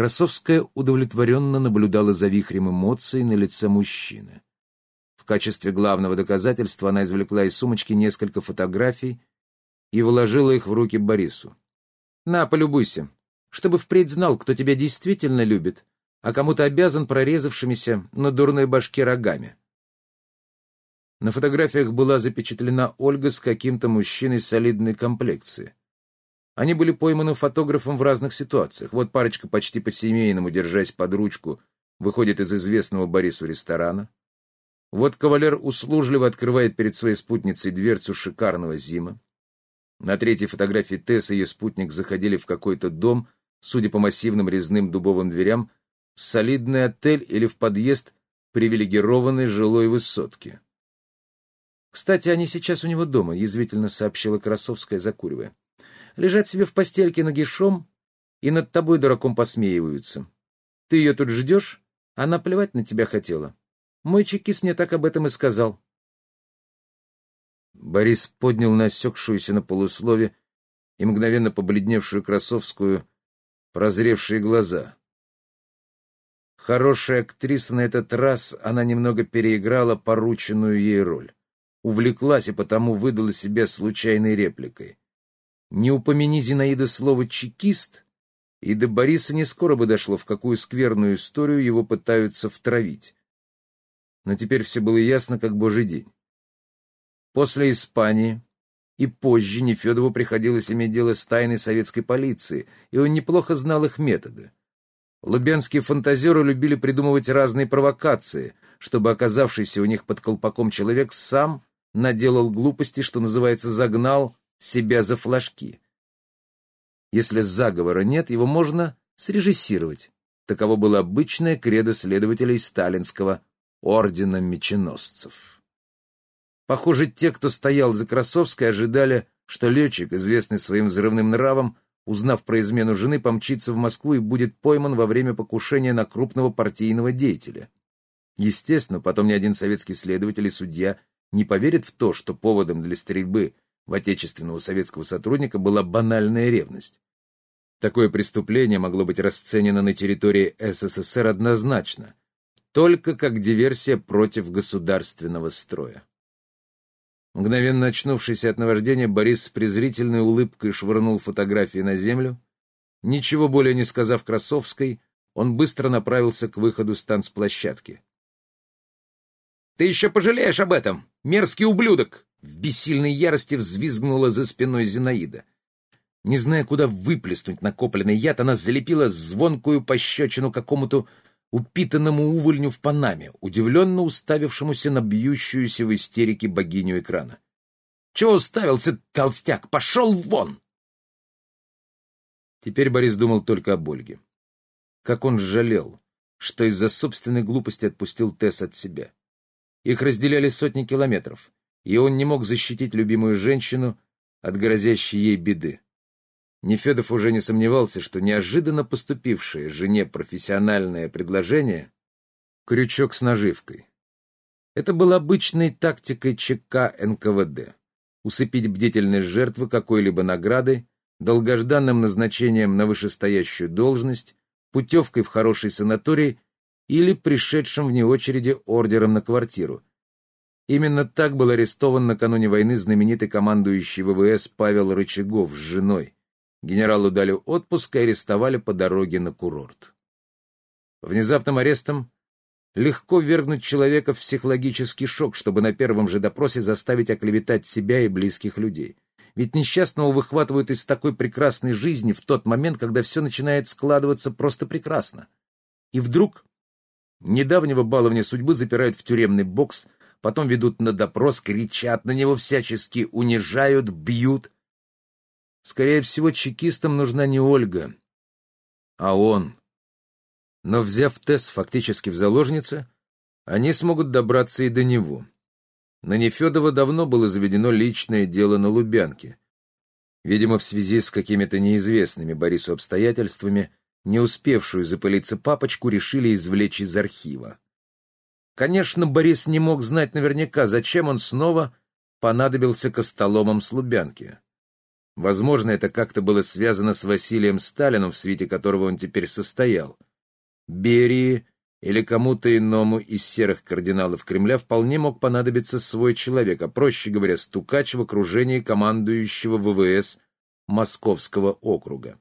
Красовская удовлетворенно наблюдала за вихрем эмоций на лице мужчины. В качестве главного доказательства она извлекла из сумочки несколько фотографий и вложила их в руки Борису. «На, полюбуйся, чтобы впредь знал, кто тебя действительно любит, а кому-то обязан прорезавшимися на дурной башке рогами». На фотографиях была запечатлена Ольга с каким-то мужчиной солидной комплекции. Они были пойманы фотографом в разных ситуациях. Вот парочка почти по-семейному, держась под ручку, выходит из известного Борису ресторана. Вот кавалер услужливо открывает перед своей спутницей дверцу шикарного зима. На третьей фотографии Тесс и ее спутник заходили в какой-то дом, судя по массивным резным дубовым дверям, в солидный отель или в подъезд привилегированной жилой высотки. «Кстати, они сейчас у него дома», — язвительно сообщила Красовская, закуривая лежат себе в постельке нагишом и над тобой дураком посмеиваются. Ты ее тут ждешь, она плевать на тебя хотела. Мой чекист мне так об этом и сказал. Борис поднял насекшуюся на полуслове и мгновенно побледневшую Красовскую прозревшие глаза. Хорошая актриса на этот раз, она немного переиграла порученную ей роль. Увлеклась и потому выдала себя случайной репликой. Не упомяни Зинаида слово «чекист», и до Бориса не скоро бы дошло, в какую скверную историю его пытаются втравить. Но теперь все было ясно, как божий день. После Испании и позже Нефедову приходилось иметь дело с тайной советской полиции, и он неплохо знал их методы. Лубянские фантазеры любили придумывать разные провокации, чтобы оказавшийся у них под колпаком человек сам наделал глупости, что называется, загнал себя за флажки. Если заговора нет, его можно срежиссировать. Таково было обычное кредо следователей сталинского ордена меченосцев. Похоже, те, кто стоял за Красовской, ожидали, что летчик, известный своим взрывным нравом, узнав про измену жены, помчится в Москву и будет пойман во время покушения на крупного партийного деятеля. Естественно, потом ни один советский следователь и судья не поверит в то, что поводом для стрельбы в отечественного советского сотрудника была банальная ревность. Такое преступление могло быть расценено на территории СССР однозначно, только как диверсия против государственного строя. Мгновенно очнувшийся от наваждения, Борис с презрительной улыбкой швырнул фотографии на землю. Ничего более не сказав Красовской, он быстро направился к выходу с танцплощадки. «Ты еще пожалеешь об этом, мерзкий ублюдок!» В бессильной ярости взвизгнула за спиной Зинаида. Не зная, куда выплеснуть накопленный яд, она залепила звонкую пощечину какому-то упитанному увольню в Панаме, удивленно уставившемуся на бьющуюся в истерике богиню экрана. «Чего уставился, толстяк? Пошел вон!» Теперь Борис думал только об Ольге. Как он жалел, что из-за собственной глупости отпустил Тесс от себя. Их разделяли сотни километров и он не мог защитить любимую женщину от грозящей ей беды. Нефедов уже не сомневался, что неожиданно поступившее жене профессиональное предложение — крючок с наживкой. Это было обычной тактикой ЧК НКВД — усыпить бдительность жертвы какой-либо наградой, долгожданным назначением на вышестоящую должность, путевкой в хороший санаторий или пришедшим вне очереди ордером на квартиру — Именно так был арестован накануне войны знаменитый командующий ВВС Павел Рычагов с женой. Генералу дали отпуск и арестовали по дороге на курорт. Внезапным арестом легко ввергнуть человека в психологический шок, чтобы на первом же допросе заставить оклеветать себя и близких людей. Ведь несчастного выхватывают из такой прекрасной жизни в тот момент, когда все начинает складываться просто прекрасно. И вдруг недавнего баловня судьбы запирают в тюремный бокс – потом ведут на допрос, кричат на него всячески, унижают, бьют. Скорее всего, чекистам нужна не Ольга, а он. Но взяв Тесс фактически в заложницы, они смогут добраться и до него. На Нефедова давно было заведено личное дело на Лубянке. Видимо, в связи с какими-то неизвестными Борису обстоятельствами, не успевшую запылиться папочку решили извлечь из архива. Конечно, Борис не мог знать наверняка, зачем он снова понадобился костоломам с Лубянки. Возможно, это как-то было связано с Василием Сталиным, в свете которого он теперь состоял. Берии или кому-то иному из серых кардиналов Кремля вполне мог понадобиться свой человек, а проще говоря, стукач в окружении командующего ВВС Московского округа.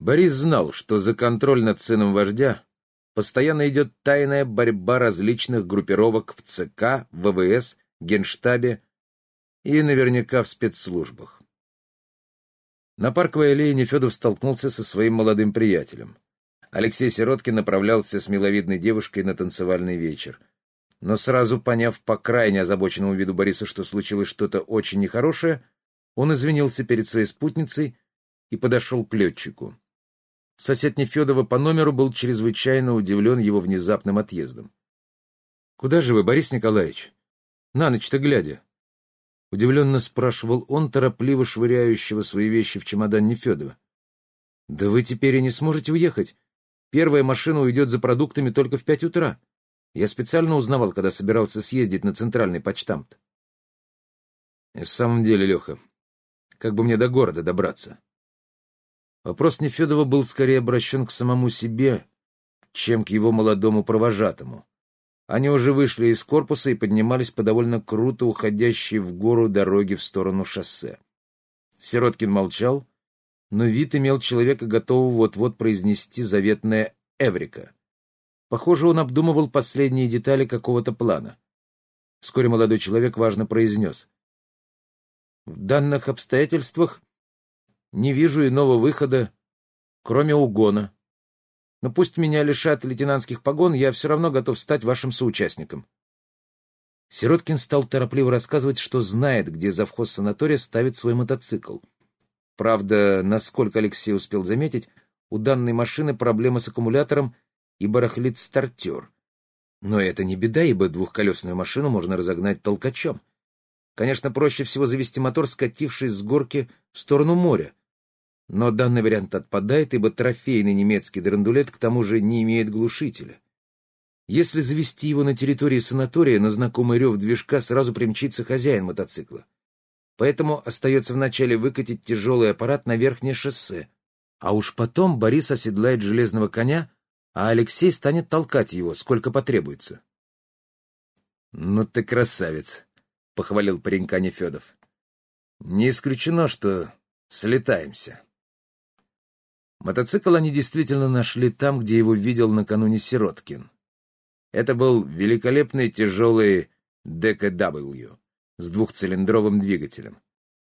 Борис знал, что за контроль над сыном вождя постоянно идет тайная борьба различных группировок в ЦК, ВВС, Генштабе и наверняка в спецслужбах. На парковой аллее Нефедов столкнулся со своим молодым приятелем. Алексей Сироткин направлялся с миловидной девушкой на танцевальный вечер. Но сразу поняв по крайне озабоченному виду Бориса, что случилось что-то очень нехорошее, он извинился перед своей спутницей и подошел к летчику. Сосед Нефедова по номеру был чрезвычайно удивлен его внезапным отъездом. — Куда же вы, Борис Николаевич? На ночь-то глядя. Удивленно спрашивал он, торопливо швыряющего свои вещи в чемодан Нефедова. — Да вы теперь и не сможете уехать. Первая машина уйдет за продуктами только в пять утра. Я специально узнавал, когда собирался съездить на центральный почтамт. В самом деле, Леха, как бы мне до города добраться? Вопрос Нефедова был скорее обращен к самому себе, чем к его молодому провожатому. Они уже вышли из корпуса и поднимались по довольно круто уходящей в гору дороге в сторону шоссе. Сироткин молчал, но вид имел человека, готового вот-вот произнести заветное «Эврика». Похоже, он обдумывал последние детали какого-то плана. Вскоре молодой человек важно произнес. «В данных обстоятельствах не вижу иного выхода, кроме угона. Но пусть меня лишат лейтенантских погон, я все равно готов стать вашим соучастником». Сироткин стал торопливо рассказывать, что знает, где завхоз санатория ставит свой мотоцикл — Правда, насколько Алексей успел заметить, у данной машины проблемы с аккумулятором и барахлит стартер. Но это не беда, ибо двухколесную машину можно разогнать толкачом. Конечно, проще всего завести мотор, скатившись с горки в сторону моря. Но данный вариант отпадает, ибо трофейный немецкий драндулет к тому же не имеет глушителя. Если завести его на территории санатория, на знакомый рев движка сразу примчится хозяин мотоцикла. Поэтому остается вначале выкатить тяжелый аппарат на верхнее шоссе, а уж потом Борис оседлает железного коня, а Алексей станет толкать его, сколько потребуется. «Ну ты красавец!» — похвалил паренька Нефедов. «Не исключено, что слетаемся». Мотоцикл они действительно нашли там, где его видел накануне Сироткин. Это был великолепный тяжелый ДКW с двухцилиндровым двигателем.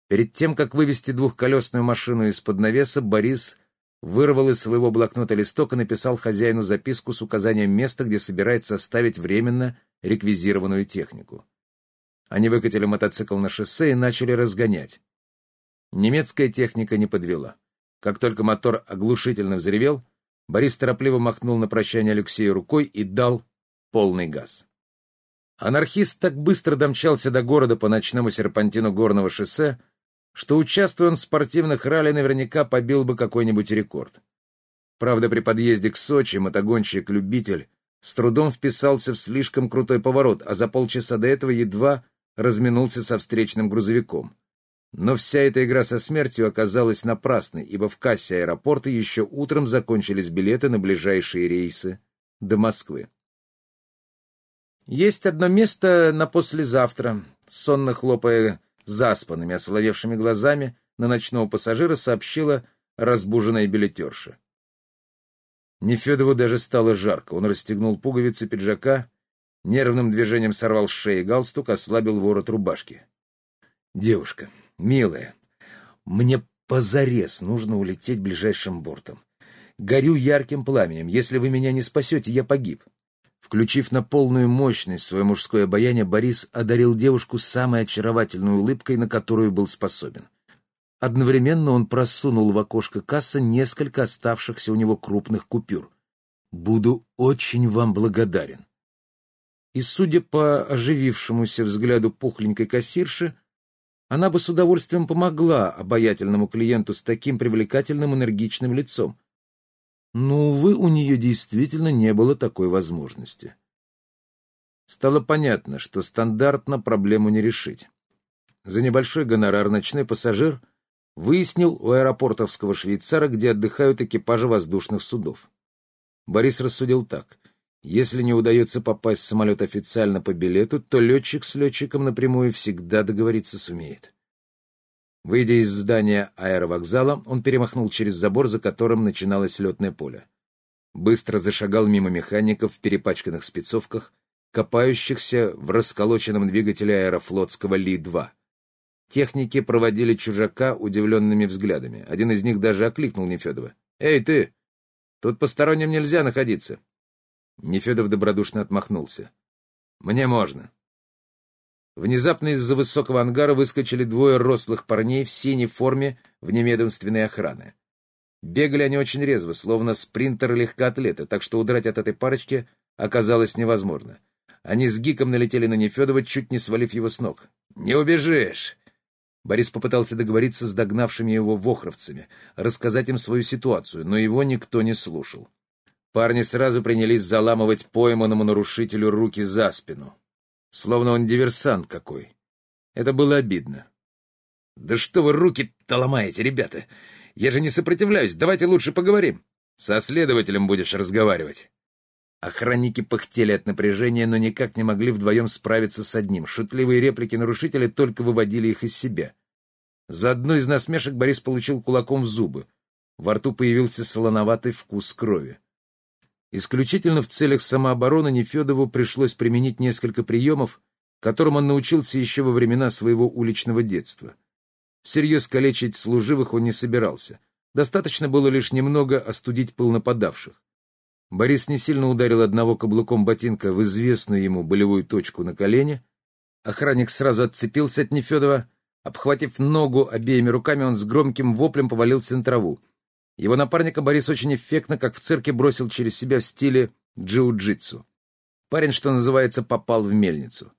Перед тем, как вывести двухколесную машину из-под навеса, Борис вырвал из своего блокнота листок и написал хозяину записку с указанием места, где собирается оставить временно реквизированную технику. Они выкатили мотоцикл на шоссе и начали разгонять. Немецкая техника не подвела. Как только мотор оглушительно взревел, Борис торопливо махнул на прощание Алексею рукой и дал полный газ. Анархист так быстро домчался до города по ночному серпантину горного шоссе, что, участвуя он в спортивных ралли, наверняка побил бы какой-нибудь рекорд. Правда, при подъезде к Сочи мотогонщик-любитель с трудом вписался в слишком крутой поворот, а за полчаса до этого едва разминулся со встречным грузовиком. Но вся эта игра со смертью оказалась напрасной, ибо в кассе аэропорта еще утром закончились билеты на ближайшие рейсы до Москвы. «Есть одно место на послезавтра», — сонно хлопая заспанными, осоловевшими глазами, на ночного пассажира сообщила разбуженная билетерша. Нефедову даже стало жарко. Он расстегнул пуговицы пиджака, нервным движением сорвал с шеи галстук, ослабил ворот рубашки. «Девушка, милая, мне позарез нужно улететь ближайшим бортом. Горю ярким пламенем. Если вы меня не спасете, я погиб. Включив на полную мощность свое мужское обаяние, Борис одарил девушку самой очаровательной улыбкой, на которую был способен. Одновременно он просунул в окошко кассы несколько оставшихся у него крупных купюр. «Буду очень вам благодарен». И, судя по оживившемуся взгляду пухленькой кассирши, она бы с удовольствием помогла обаятельному клиенту с таким привлекательным энергичным лицом. Но, увы, у нее действительно не было такой возможности. Стало понятно, что стандартно проблему не решить. За небольшой гонорар ночной пассажир выяснил у аэропортовского швейцара, где отдыхают экипажи воздушных судов. Борис рассудил так. Если не удается попасть в самолет официально по билету, то летчик с летчиком напрямую всегда договориться сумеет. Выйдя из здания аэровокзала, он перемахнул через забор, за которым начиналось летное поле. Быстро зашагал мимо механиков в перепачканных спецовках, копающихся в расколоченном двигателе аэрофлотского Ли-2. Техники проводили чужака удивленными взглядами. Один из них даже окликнул Нефедова. «Эй, ты! Тут посторонним нельзя находиться!» Нефедов добродушно отмахнулся. «Мне можно». Внезапно из-за высокого ангара выскочили двое рослых парней в синей форме внемедомственной охраны. Бегали они очень резво, словно спринтеры-легкоатлеты, так что удрать от этой парочки оказалось невозможно. Они с гиком налетели на Нефедова, чуть не свалив его с ног. «Не убежишь!» Борис попытался договориться с догнавшими его вохровцами, рассказать им свою ситуацию, но его никто не слушал. Парни сразу принялись заламывать пойманному нарушителю руки за спину. Словно он диверсант какой. Это было обидно. «Да что вы руки-то ломаете, ребята? Я же не сопротивляюсь, давайте лучше поговорим. Со следователем будешь разговаривать». Охранники пыхтели от напряжения, но никак не могли вдвоем справиться с одним. Шутливые реплики нарушителя только выводили их из себя. За одну из насмешек Борис получил кулаком в зубы. Во рту появился солоноватый вкус крови. Исключительно в целях самообороны Нефедову пришлось применить несколько приемов, которым он научился еще во времена своего уличного детства. Всерьез калечить служивых он не собирался. Достаточно было лишь немного остудить пыл нападавших. Борис не сильно ударил одного каблуком ботинка в известную ему болевую точку на колене. Охранник сразу отцепился от Нефедова. Обхватив ногу обеими руками, он с громким воплем повалился на траву. Его напарника Борис очень эффектно, как в цирке, бросил через себя в стиле джиу-джитсу. Парень, что называется, попал в мельницу.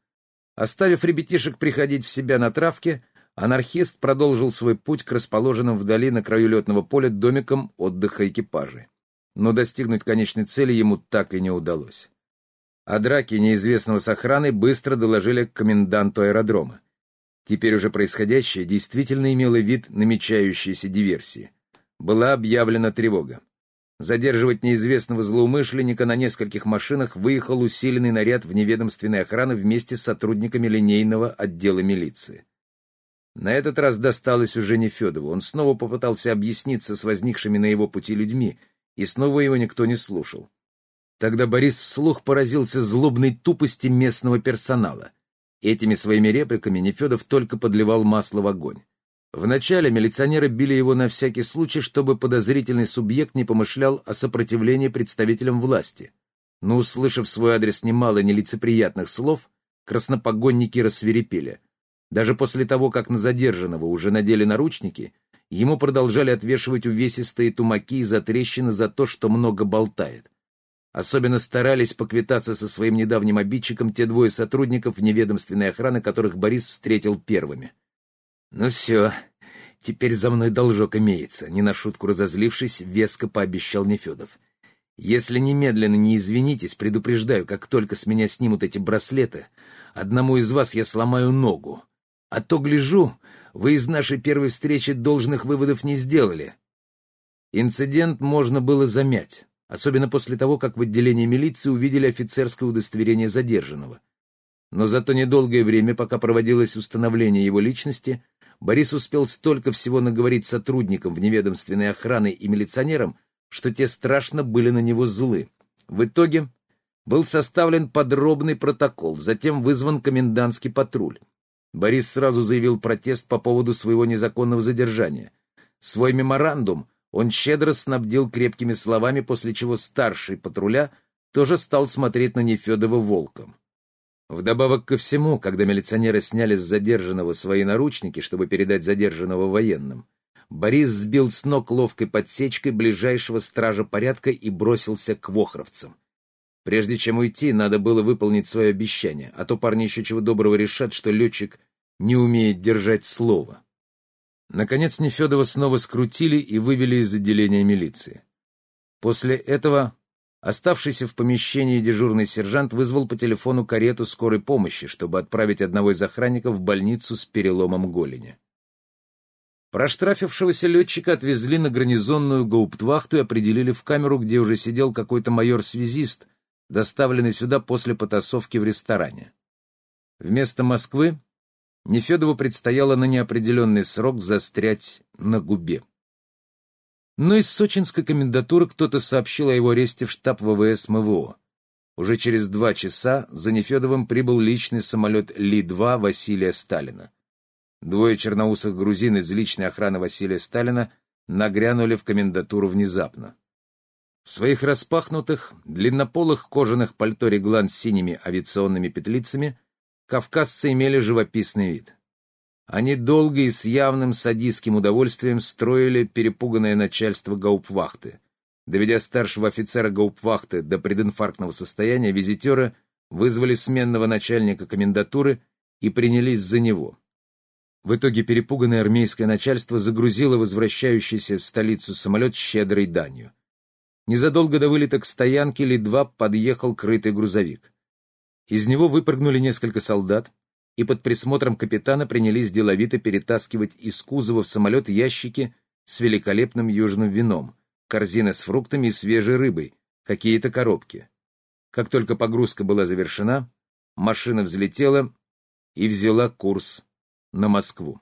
Оставив ребятишек приходить в себя на травке, анархист продолжил свой путь к расположенным вдали на краю летного поля домикам отдыха экипажей. Но достигнуть конечной цели ему так и не удалось. О драке неизвестного с охраной быстро доложили коменданту аэродрома. Теперь уже происходящее действительно имело вид намечающейся диверсии была объявлена тревога. Задерживать неизвестного злоумышленника на нескольких машинах выехал усиленный наряд вневедомственной охраны вместе с сотрудниками линейного отдела милиции. На этот раз досталось уже не Федову. Он снова попытался объясниться с возникшими на его пути людьми, и снова его никто не слушал. Тогда Борис вслух поразился злобной тупости местного персонала. Этими своими репликами Нефедов только подливал масло в огонь. Вначале милиционеры били его на всякий случай, чтобы подозрительный субъект не помышлял о сопротивлении представителям власти. Но, услышав свой адрес немало нелицеприятных слов, краснопогонники рассверепели. Даже после того, как на задержанного уже надели наручники, ему продолжали отвешивать увесистые тумаки и затрещины за то, что много болтает. Особенно старались поквитаться со своим недавним обидчиком те двое сотрудников неведомственной охраны, которых Борис встретил первыми. «Ну все, теперь за мной должок имеется», — не на шутку разозлившись, веско пообещал Нефедов. «Если немедленно не извинитесь, предупреждаю, как только с меня снимут эти браслеты, одному из вас я сломаю ногу. А то, гляжу, вы из нашей первой встречи должных выводов не сделали». Инцидент можно было замять, особенно после того, как в отделении милиции увидели офицерское удостоверение задержанного. Но за то недолгое время, пока проводилось установление его личности, Борис успел столько всего наговорить сотрудникам вневедомственной охраны и милиционерам, что те страшно были на него злы. В итоге был составлен подробный протокол, затем вызван комендантский патруль. Борис сразу заявил протест по поводу своего незаконного задержания. Свой меморандум он щедро снабдил крепкими словами, после чего старший патруля тоже стал смотреть на Нефедова волком. Вдобавок ко всему, когда милиционеры сняли с задержанного свои наручники, чтобы передать задержанного военным, Борис сбил с ног ловкой подсечкой ближайшего стража порядка и бросился к вохровцам. Прежде чем уйти, надо было выполнить свое обещание, а то парни еще чего доброго решат, что летчик не умеет держать слово. Наконец Нефедова снова скрутили и вывели из отделения милиции. После этого Оставшийся в помещении дежурный сержант вызвал по телефону карету скорой помощи, чтобы отправить одного из охранников в больницу с переломом голени. Проштрафившегося летчика отвезли на гарнизонную гауптвахту и определили в камеру, где уже сидел какой-то майор-связист, доставленный сюда после потасовки в ресторане. Вместо Москвы Нефедову предстояло на неопределенный срок застрять на губе. Но из сочинской комендатуры кто-то сообщил о его аресте в штаб ВВС МВО. Уже через два часа за Нефедовым прибыл личный самолет Ли-2 Василия Сталина. Двое черноусых грузин из личной охраны Василия Сталина нагрянули в комендатуру внезапно. В своих распахнутых, длиннополых кожаных пальто реглан с синими авиационными петлицами кавказцы имели живописный вид. Они долго и с явным садистским удовольствием строили перепуганное начальство гауптвахты. Доведя старшего офицера гауптвахты до прединфарктного состояния, визитеры вызвали сменного начальника комендатуры и принялись за него. В итоге перепуганное армейское начальство загрузило возвращающийся в столицу самолет щедрой данью. Незадолго до вылета к стоянке Ли-2 подъехал крытый грузовик. Из него выпрыгнули несколько солдат и под присмотром капитана принялись деловито перетаскивать из кузова в самолет ящики с великолепным южным вином, корзины с фруктами и свежей рыбой, какие-то коробки. Как только погрузка была завершена, машина взлетела и взяла курс на Москву.